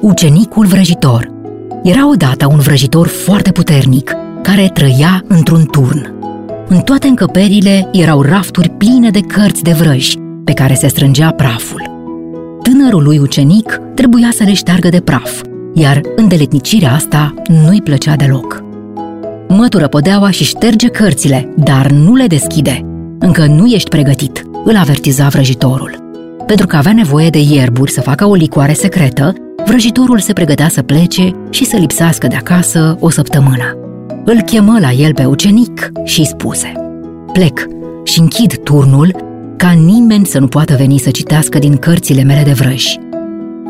Ucenicul vrăjitor Era odată un vrăjitor foarte puternic, care trăia într-un turn. În toate încăperile erau rafturi pline de cărți de vrăji, pe care se strângea praful. Tânărul lui ucenic trebuia să le șteargă de praf, iar îndeletnicirea asta nu-i plăcea deloc. Mătură podeaua și șterge cărțile, dar nu le deschide. Încă nu ești pregătit, îl avertiza vrăjitorul. Pentru că avea nevoie de ierburi să facă o licoare secretă, vrăjitorul se pregătea să plece și să lipsească de acasă o săptămână. Îl chemă la el pe ucenic și spuse Plec și închid turnul ca nimeni să nu poată veni să citească din cărțile mele de vrăji.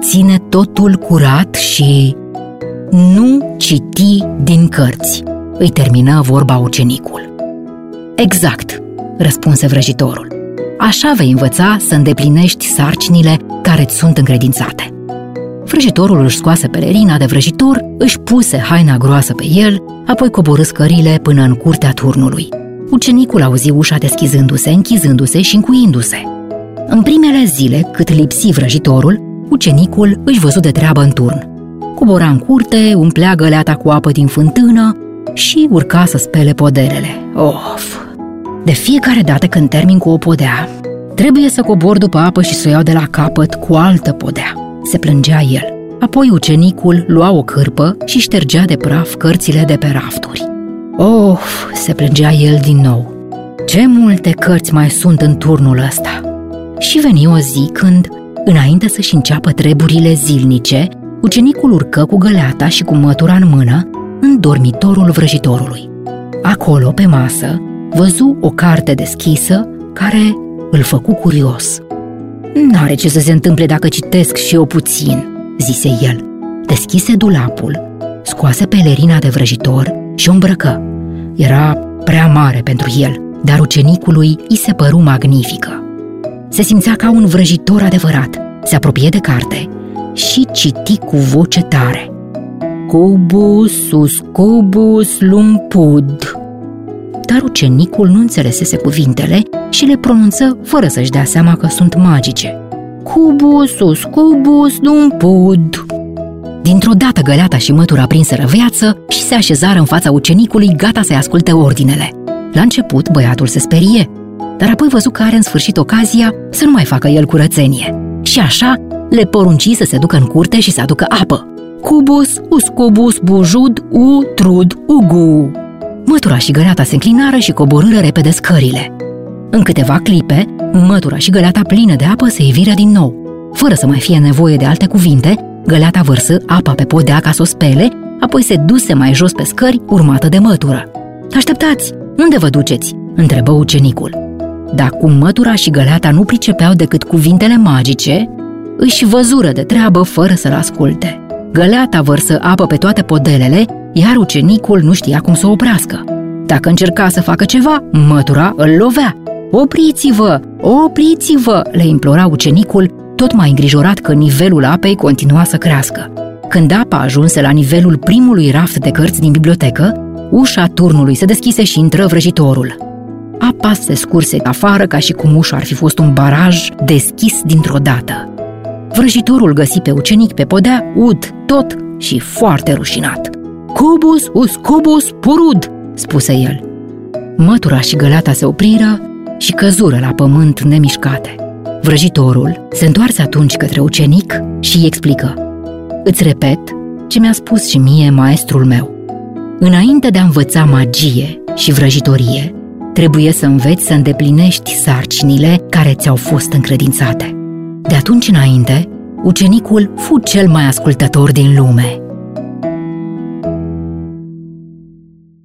Ține totul curat și nu citi din cărți, îi termină vorba ucenicul. Exact, răspunse vrăjitorul. Așa vei învăța să îndeplinești sarcinile care îți sunt încredințate. Vrăjitorul își scoase pelerina de vrăjitor, își puse haina groasă pe el, apoi coborâ scările până în curtea turnului. Ucenicul auzi ușa deschizându-se, închizându-se și încuindu-se. În primele zile, cât lipsi vrăjitorul, ucenicul își văzut de treabă în turn. Cobora în curte, umplea găleata cu apă din fântână și urca să spele podelele. Of! De fiecare dată când termin cu o podea, trebuie să cobor după apă și să o iau de la capăt cu altă podea. Se plângea el. Apoi ucenicul lua o cârpă și ștergea de praf cărțile de pe rafturi. Of, se plângea el din nou. Ce multe cărți mai sunt în turnul ăsta! Și veni o zi când, înainte să-și înceapă treburile zilnice, ucenicul urcă cu găleata și cu mătura în mână în dormitorul vrăjitorului. Acolo, pe masă, văzu o carte deschisă care îl făcu curios. N-are ce să se întâmple dacă citesc și eu puțin, zise el. Deschise dulapul, scoase pelerina de vrăjitor și o îmbrăcă. Era prea mare pentru el, dar ucenicului îi se păru magnifică. Se simțea ca un vrăjitor adevărat. Se apropie de carte și citi cu voce tare. Cubus sus cubus lumpud. Dar ucenicul nu înțelesese cuvintele și le pronunță fără să-și dea seama că sunt magice. Cubus sus cubus lumpud. Dintr-o dată găleata și mătura prinseră viață și se așezară în fața ucenicului gata să-i asculte ordinele. La început, băiatul se sperie, dar apoi văzu că are în sfârșit ocazia să nu mai facă el curățenie. Și așa le porunci să se ducă în curte și să aducă apă. Cubus, uscubus, bujud, u, trud, ugu. Mătura și găleata se înclinară și coborâră repede scările. În câteva clipe, mătura și găleata plină de apă se iviră din nou. Fără să mai fie nevoie de alte cuvinte, Găleata vărsă apa pe podea ca să o spele, apoi se duse mai jos pe scări, urmată de mătură. Așteptați! Unde vă duceți?" întrebă ucenicul. Dar cum mătura și găleata nu pricepeau decât cuvintele magice, își văzură de treabă fără să-l asculte. Găleata vărsă apă pe toate podelele, iar ucenicul nu știa cum să o oprească. Dacă încerca să facă ceva, mătura îl lovea. Opriți-vă! Opriți-vă! le implora ucenicul, tot mai îngrijorat că nivelul apei continua să crească. Când apa ajunse la nivelul primului raft de cărți din bibliotecă, ușa turnului se deschise și intră vrăjitorul. Apa se scurse afară ca și cum ușa ar fi fost un baraj deschis dintr-o dată. Vrăjitorul găsi pe ucenic pe podea, ud, tot și foarte rușinat. Cubus us cubus purud, spuse el. Mătura și găleata se opriră și căzură la pământ nemișcate. Vrăjitorul se întoarse atunci către ucenic și îi explică Îți repet ce mi-a spus și mie maestrul meu. Înainte de a învăța magie și vrăjitorie, trebuie să înveți să îndeplinești sarcinile care ți-au fost încredințate. De atunci înainte, ucenicul fu cel mai ascultător din lume